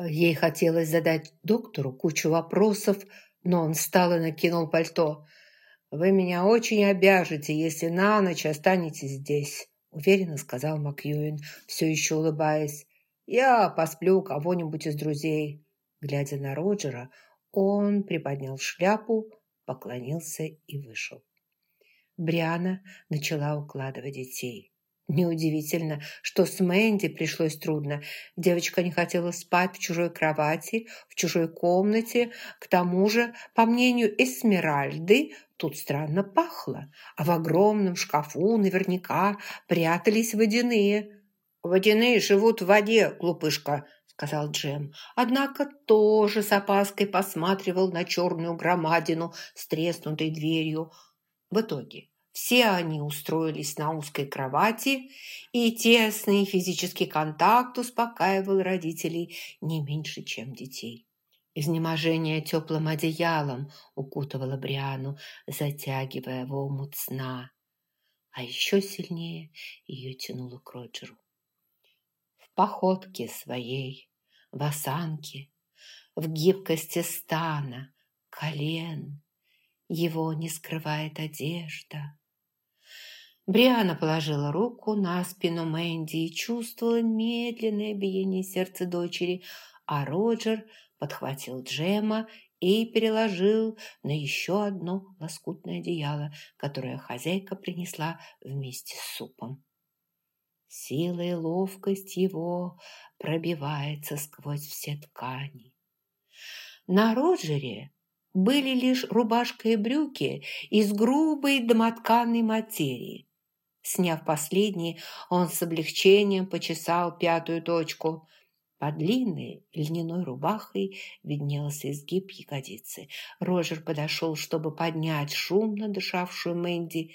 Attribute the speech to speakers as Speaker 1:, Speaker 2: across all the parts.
Speaker 1: Ей хотелось задать доктору кучу вопросов, но он встал и накинул пальто. «Вы меня очень обяжете, если на ночь останетесь здесь», уверенно сказал Макьюин, все еще улыбаясь. «Я посплю кого-нибудь из друзей». Глядя на Роджера, он приподнял шляпу, поклонился и вышел. Бриана начала укладывать детей. Неудивительно, что с Мэнди пришлось трудно. Девочка не хотела спать в чужой кровати, в чужой комнате. К тому же, по мнению Эсмеральды, тут странно пахло, а в огромном шкафу наверняка прятались водяные. «Водяные живут в воде, глупышка», — сказал Джем. Однако тоже с опаской посматривал на черную громадину с треснутой дверью. В итоге все они устроились на узкой кровати, и тесный физический контакт успокаивал родителей не меньше, чем детей. Изнеможение теплым одеялом укутывало Бриану, затягивая в омут сна. А еще сильнее ее тянуло к Роджеру. В походке своей, в осанке, в гибкости стана, колен. Его не скрывает одежда. Бриана положила руку на спину Мэнди и чувствовала медленное биение сердца дочери, а Роджер подхватил Джема и переложил на еще одно лоскутное одеяло, которое хозяйка принесла вместе с супом. Сила и ловкость его пробивается сквозь все ткани. На Роджере были лишь рубашка и брюки из грубой домотканной материи, Сняв последний, он с облегчением почесал пятую точку. Под длинной льняной рубахой виднелся изгиб ягодицы. Роджер подошел, чтобы поднять шумно дышавшую Мэнди,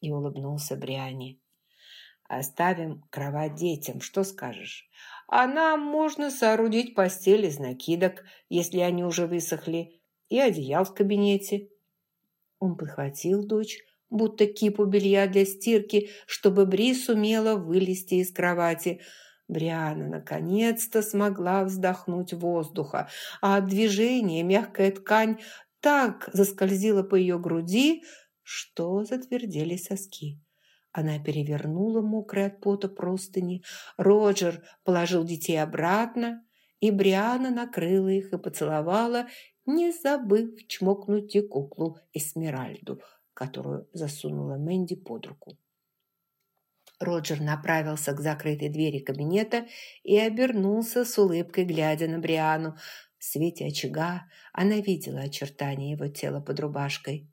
Speaker 1: и улыбнулся Бриане. «Оставим кровать детям, что скажешь? А нам можно соорудить постель из накидок, если они уже высохли, и одеял в кабинете». Он подхватил дочь, будто кипу белья для стирки, чтобы Бри сумела вылезти из кровати. Бриана наконец-то смогла вздохнуть воздуха, а от движения мягкая ткань так заскользила по ее груди, что затвердели соски. Она перевернула мокрые от пота простыни. Роджер положил детей обратно, и Бриана накрыла их и поцеловала, не забыв чмокнуть и куклу Эсмеральду – которую засунула Мэнди под руку. Роджер направился к закрытой двери кабинета и обернулся с улыбкой, глядя на Бриану. В свете очага она видела очертания его тела под рубашкой.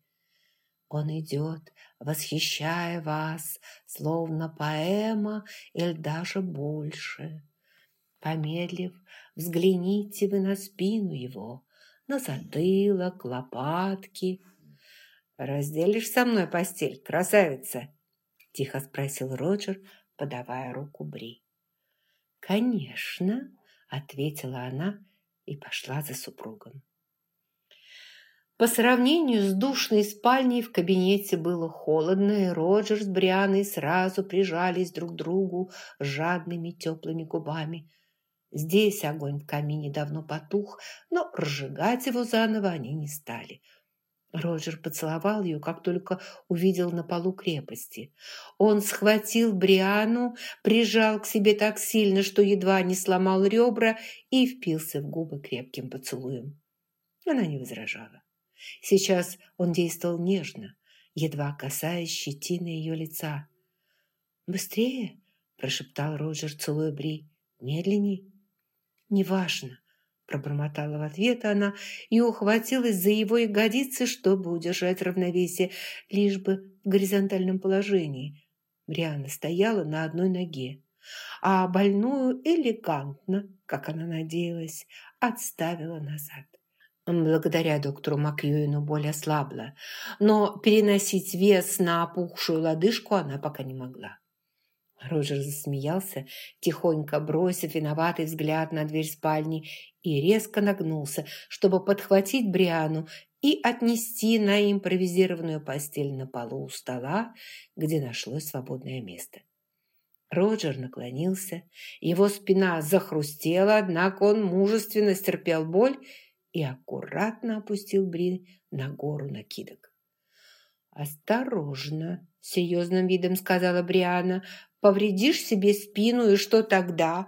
Speaker 1: «Он идет, восхищая вас, словно поэма или даже больше. Помедлив, взгляните вы на спину его, на затылок, лопатки». «Разделишь со мной постель, красавица?» – тихо спросил Роджер, подавая руку Бри. «Конечно», – ответила она и пошла за супругом. По сравнению с душной спальней в кабинете было холодно, и Роджер с Брианой сразу прижались друг к другу жадными теплыми губами. Здесь огонь в камине давно потух, но разжигать его заново они не стали – Роджер поцеловал ее, как только увидел на полу крепости. Он схватил Бриану, прижал к себе так сильно, что едва не сломал ребра и впился в губы крепким поцелуем. Она не возражала. Сейчас он действовал нежно, едва касаясь щетины ее лица. «Быстрее!» – прошептал Роджер, целуя Бри. «Медленней!» «Неважно!» Пробормотала в ответ она и ухватилась за его ягодицы, чтобы удержать равновесие, лишь бы в горизонтальном положении. Бриана стояла на одной ноге, а больную элегантно, как она надеялась, отставила назад. Благодаря доктору Макьюину боль ослабла, но переносить вес на опухшую лодыжку она пока не могла. Роджер засмеялся, тихонько бросив виноватый взгляд на дверь спальни и резко нагнулся, чтобы подхватить Бриану и отнести на импровизированную постель на полу у стола, где нашлось свободное место. Роджер наклонился, его спина захрустела, однако он мужественно стерпел боль и аккуратно опустил Бри на гору накидок. «Осторожно!» – серьезным видом сказала Бриана. «Повредишь себе спину, и что тогда?»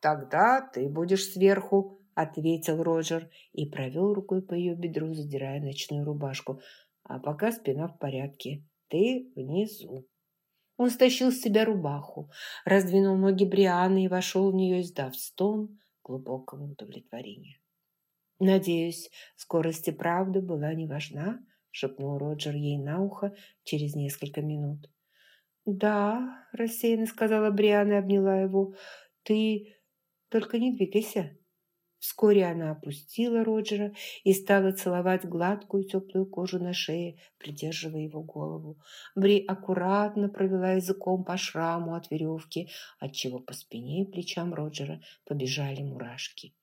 Speaker 1: «Тогда ты будешь сверху», – ответил Роджер и провел рукой по ее бедру, задирая ночную рубашку. «А пока спина в порядке. Ты внизу». Он стащил с себя рубаху, раздвинул ноги Брианы и вошел в нее, издав стон глубокого удовлетворения. «Надеюсь, скорость и правда была не важна?» – шепнул Роджер ей на ухо через несколько минут. «Да», – рассеянно сказала Бриана и обняла его, – «ты только не двигайся». Вскоре она опустила Роджера и стала целовать гладкую теплую кожу на шее, придерживая его голову. Бри аккуратно провела языком по шраму от веревки, отчего по спине и плечам Роджера побежали мурашки.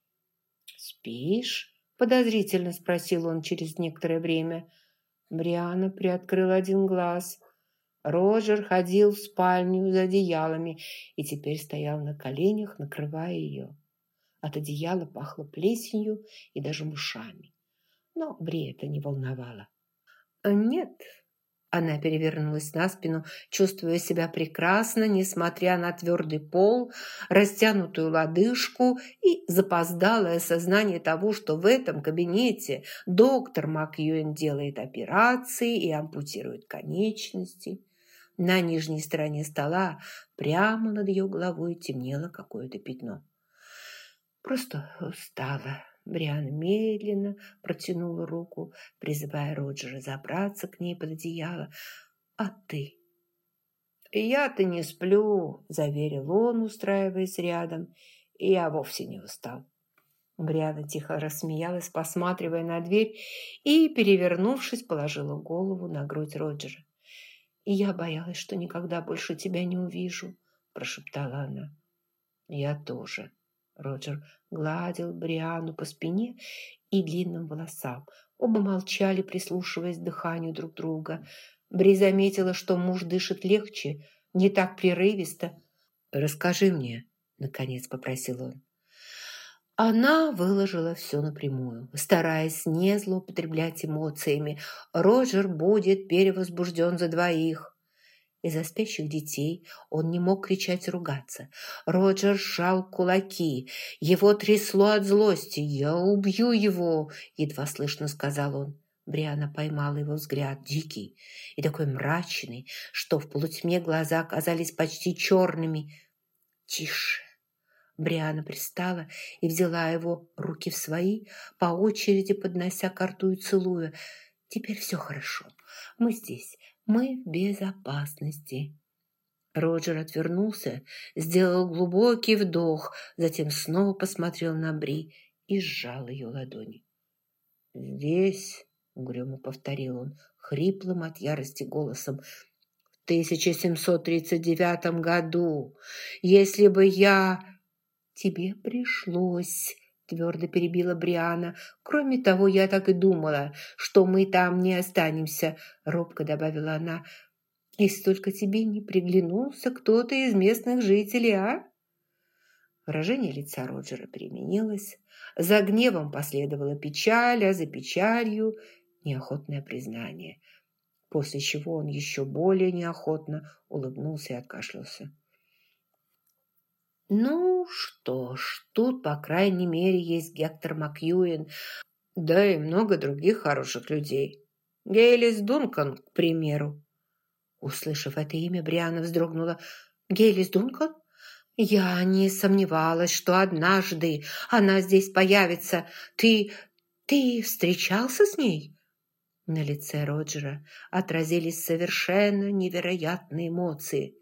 Speaker 1: «Спишь?» – подозрительно спросил он через некоторое время. Бриана приоткрыла один глаз. Роджер ходил в спальню за одеялами и теперь стоял на коленях, накрывая ее. От одеяла пахло плесенью и даже мышами. Но Бри это не волновало. «Нет», она перевернулась на спину, чувствуя себя прекрасно, несмотря на твердый пол, растянутую лодыжку и запоздалое сознание того, что в этом кабинете доктор Макьюэн делает операции и ампутирует конечности. На нижней стороне стола прямо над ее головой темнело какое-то пятно. Просто устала. Бриана медленно протянула руку, призывая Роджера забраться к ней под одеяло. «А ты?» «Я-то не сплю», – заверил он, устраиваясь рядом. «И я вовсе не устал». Бриана тихо рассмеялась, посматривая на дверь, и, перевернувшись, положила голову на грудь Роджера. «И я боялась, что никогда больше тебя не увижу», – прошептала она. «Я тоже», Роджер гладил Бриану по спине и длинным волосам. Оба молчали, прислушиваясь к дыханию друг друга. Бри заметила, что муж дышит легче, не так прерывисто. «Расскажи мне», — наконец попросил он. Она выложила все напрямую, стараясь не злоупотреблять эмоциями. Роджер будет перевозбужден за двоих. Из-за спящих детей он не мог кричать ругаться. Роджер сжал кулаки. Его трясло от злости. «Я убью его!» – едва слышно сказал он. Бриана поймала его взгляд, дикий и такой мрачный, что в полутьме глаза казались почти черными. «Тише!» Бриана пристала и взяла его руки в свои, по очереди поднося к рту и целуя. «Теперь все хорошо. Мы здесь. Мы в безопасности». Роджер отвернулся, сделал глубокий вдох, затем снова посмотрел на Бри и сжал ее ладони. «Здесь», — угрюмо повторил он, хриплым от ярости голосом, «в 1739 году, если бы я...» «Тебе пришлось», — твердо перебила Бриана. «Кроме того, я так и думала, что мы там не останемся», — робко добавила она. «Если только тебе не приглянулся кто-то из местных жителей, а?» Выражение лица Роджера переменилось. За гневом последовала печаль, а за печалью – неохотное признание. После чего он еще более неохотно улыбнулся и откашлялся. Ну что ж, тут, по крайней мере, есть Гектор Макьюин, да и много других хороших людей. Гейлис Дункан, к примеру. Услышав это имя, Бриана вздрогнула. «Гейлис Дункан? Я не сомневалась, что однажды она здесь появится. Ты... ты встречался с ней?» На лице Роджера отразились совершенно невероятные эмоции.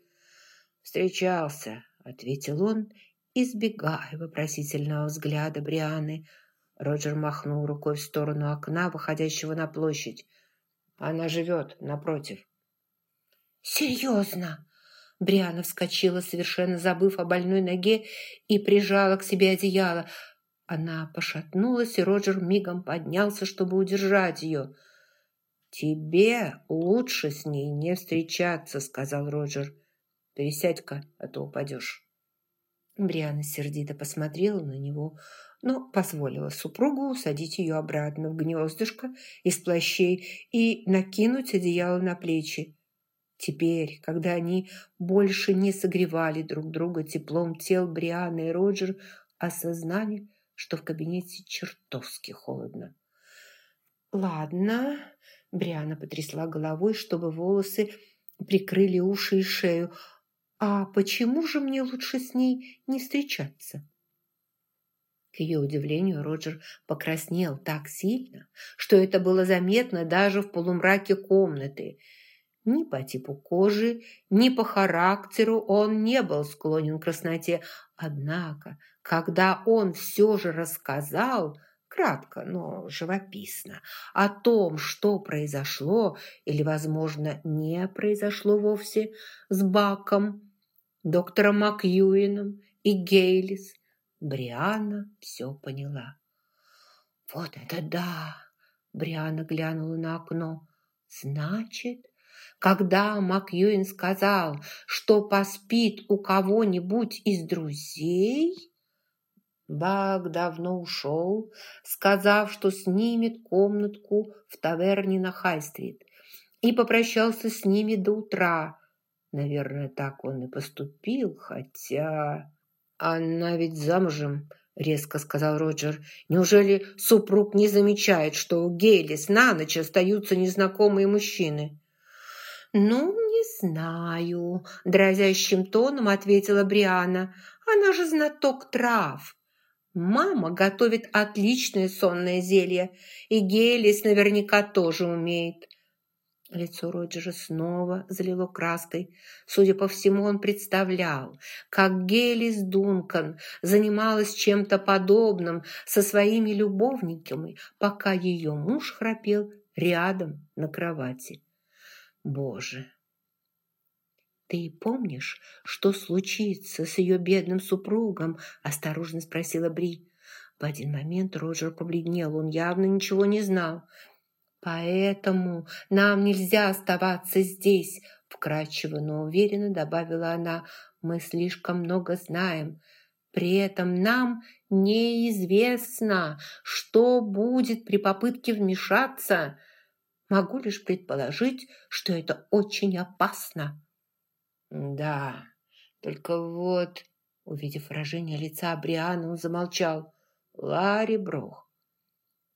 Speaker 1: «Встречался», ответил он, избегая вопросительного взгляда Брианы. Роджер махнул рукой в сторону окна, выходящего на площадь. Она живет напротив. «Серьезно?» Бриана вскочила, совершенно забыв о больной ноге, и прижала к себе одеяло. Она пошатнулась, и Роджер мигом поднялся, чтобы удержать ее. «Тебе лучше с ней не встречаться», — сказал Роджер. Пересядь-ка, а то упадешь». Бриана сердито посмотрела на него, но позволила супругу усадить ее обратно в гнездышко из плащей и накинуть одеяло на плечи. Теперь, когда они больше не согревали друг друга теплом тел Брианы и Роджер, осознали, что в кабинете чертовски холодно. «Ладно», – Бриана потрясла головой, чтобы волосы прикрыли уши и шею. «А почему же мне лучше с ней не встречаться?» К ее удивлению, Роджер покраснел так сильно, что это было заметно даже в полумраке комнаты. Ни по типу кожи, ни по характеру он не был склонен к красноте. Однако, когда он все же рассказал, кратко, но живописно, о том, что произошло или, возможно, не произошло вовсе с Баком, доктором Макьюином и Гейлис, Бриана все поняла. «Вот это да!» – Бриана глянула на окно. «Значит, когда Макьюин сказал, что поспит у кого-нибудь из друзей...» Баг давно ушел, сказав, что снимет комнатку в таверне на Хай-стрит, и попрощался с ними до утра. Наверное, так он и поступил, хотя... «Она ведь замужем», — резко сказал Роджер. «Неужели супруг не замечает, что у Гейлис на ночь остаются незнакомые мужчины?» «Ну, не знаю», – дрожащим тоном ответила Бриана. «Она же знаток трав. Мама готовит отличное сонное зелье, и Гелис наверняка тоже умеет. Лицо Роджера снова залило краской. Судя по всему, он представлял, как Гелис Дункан занималась чем-то подобным со своими любовниками, пока ее муж храпел рядом на кровати. Боже, «Ты помнишь, что случится с ее бедным супругом?» – осторожно спросила Бри. В один момент Роджер побледнел, он явно ничего не знал. «Поэтому нам нельзя оставаться здесь», – вкрадчиво, но уверенно добавила она. «Мы слишком много знаем. При этом нам неизвестно, что будет при попытке вмешаться. Могу лишь предположить, что это очень опасно». «Да, только вот...» Увидев выражение лица Бриана, он замолчал. «Ларри Брох,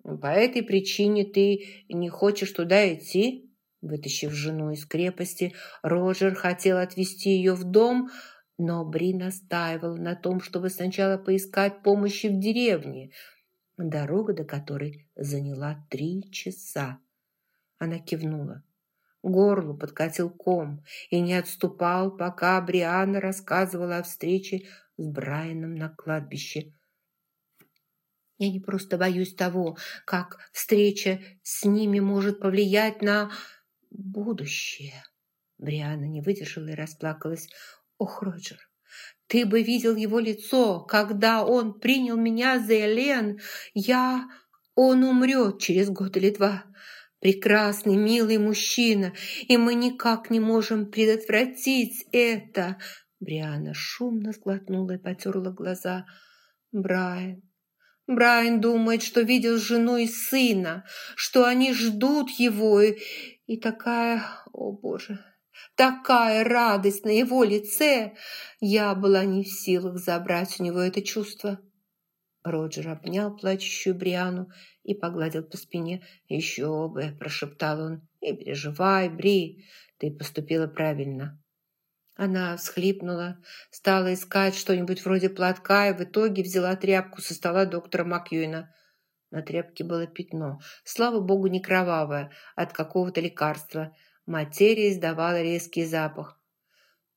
Speaker 1: по этой причине ты не хочешь туда идти?» Вытащив жену из крепости, Роджер хотел отвезти ее в дом, но Бри настаивала на том, чтобы сначала поискать помощи в деревне, дорога до которой заняла три часа. Она кивнула горлу подкатил ком и не отступал, пока Бриана рассказывала о встрече с Брайаном на кладбище. Я не просто боюсь того, как встреча с ними может повлиять на будущее. Бриана не выдержала и расплакалась. Ох, Роджер, ты бы видел его лицо, когда он принял меня за Элен. Я... Он умрет через год или два прекрасный, милый мужчина, и мы никак не можем предотвратить это». Бриана шумно сглотнула и потерла глаза. «Брайан, Брайан думает, что видел жену и сына, что они ждут его, и, и такая, о боже, такая радость на его лице. Я была не в силах забрать у него это чувство. Роджер обнял плачущую Бриану и погладил по спине. «Еще бы!» – прошептал он. «Не переживай, Бри, ты поступила правильно». Она всхлипнула, стала искать что-нибудь вроде платка и в итоге взяла тряпку со стола доктора Макьюина. На тряпке было пятно. Слава богу, не кровавое, от какого-то лекарства. Материя издавала резкий запах.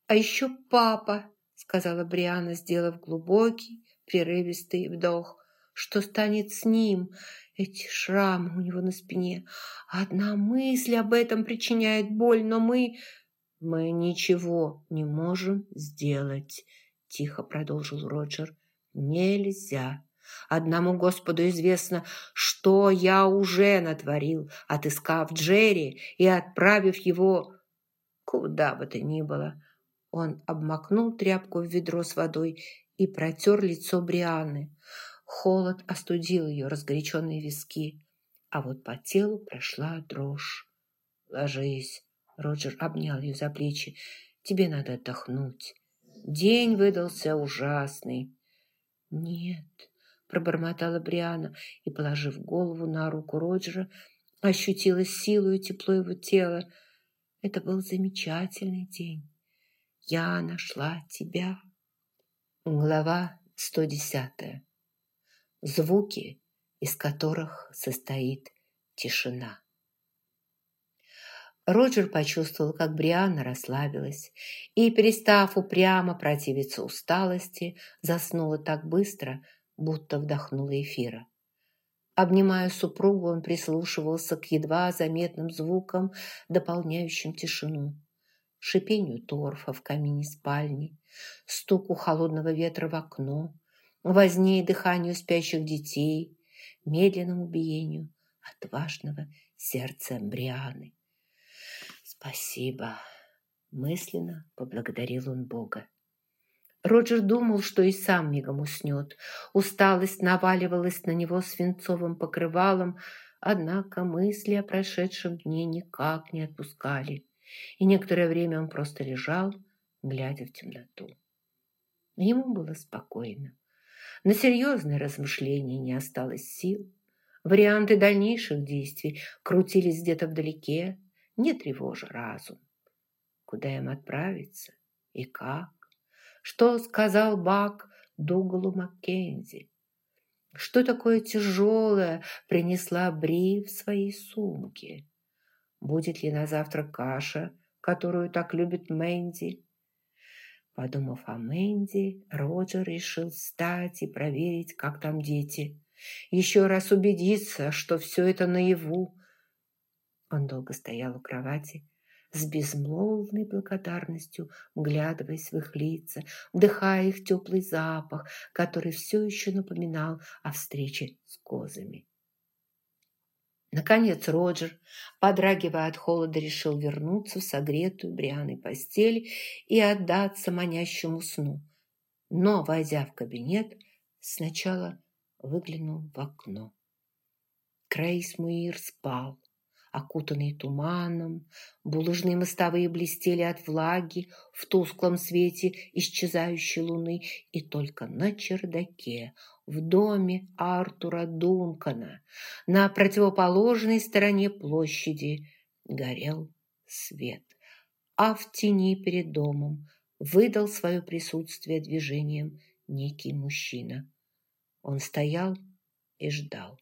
Speaker 1: «А еще папа», — сказала Бриана, сделав глубокий, прерывистый вдох. Что станет с ним? Эти шрамы у него на спине. Одна мысль об этом причиняет боль, но мы... Мы ничего не можем сделать, тихо продолжил Роджер. Нельзя. Одному Господу известно, что я уже натворил, отыскав Джерри и отправив его куда бы то ни было. Он обмакнул тряпку в ведро с водой и протер лицо Брианы. Холод остудил ее разгоряченные виски, а вот по телу прошла дрожь. «Ложись», — Роджер обнял ее за плечи, — «тебе надо отдохнуть. День выдался ужасный». «Нет», — пробормотала Бриана и, положив голову на руку Роджера, ощутила силу и тепло его тела. «Это был замечательный день. Я нашла тебя». Глава 110. Звуки, из которых состоит тишина. Роджер почувствовал, как Брианна расслабилась и, перестав упрямо противиться усталости, заснула так быстро, будто вдохнула эфира. Обнимая супругу, он прислушивался к едва заметным звукам, дополняющим тишину. Шипению торфа в камине спальни, стуку холодного ветра в окно, возне и дыханию спящих детей, медленному биению отважного сердца Брианы. «Спасибо!» – мысленно поблагодарил он Бога. Роджер думал, что и сам мигом уснет. Усталость наваливалась на него свинцовым покрывалом, однако мысли о прошедшем дне никак не отпускали. И некоторое время он просто лежал, глядя в темноту. Ему было спокойно. На серьезные размышления не осталось сил. Варианты дальнейших действий крутились где-то вдалеке, не тревожа разум. Куда им отправиться и как? Что сказал Бак Дугалу Маккензи? Что такое тяжелое принесла Бри в своей сумке? Будет ли на завтра каша, которую так любит Мэнди? Подумав о Мэнди, Роджер решил встать и проверить, как там дети. Еще раз убедиться, что все это наяву. Он долго стоял у кровати, с безмолвной благодарностью, вглядываясь в их лица, вдыхая их теплый запах, который все еще напоминал о встрече с козами. Наконец Роджер, подрагивая от холода, решил вернуться в согретую Брианой постель и отдаться манящему сну. Но, войдя в кабинет, сначала выглянул в окно. Крейс Муир спал, окутанный туманом, булыжные мостовые блестели от влаги в тусклом свете исчезающей луны, и только на чердаке, в доме Артура Дункана, на противоположной стороне площади, горел свет, а в тени перед домом выдал свое присутствие движением некий мужчина. Он стоял и ждал.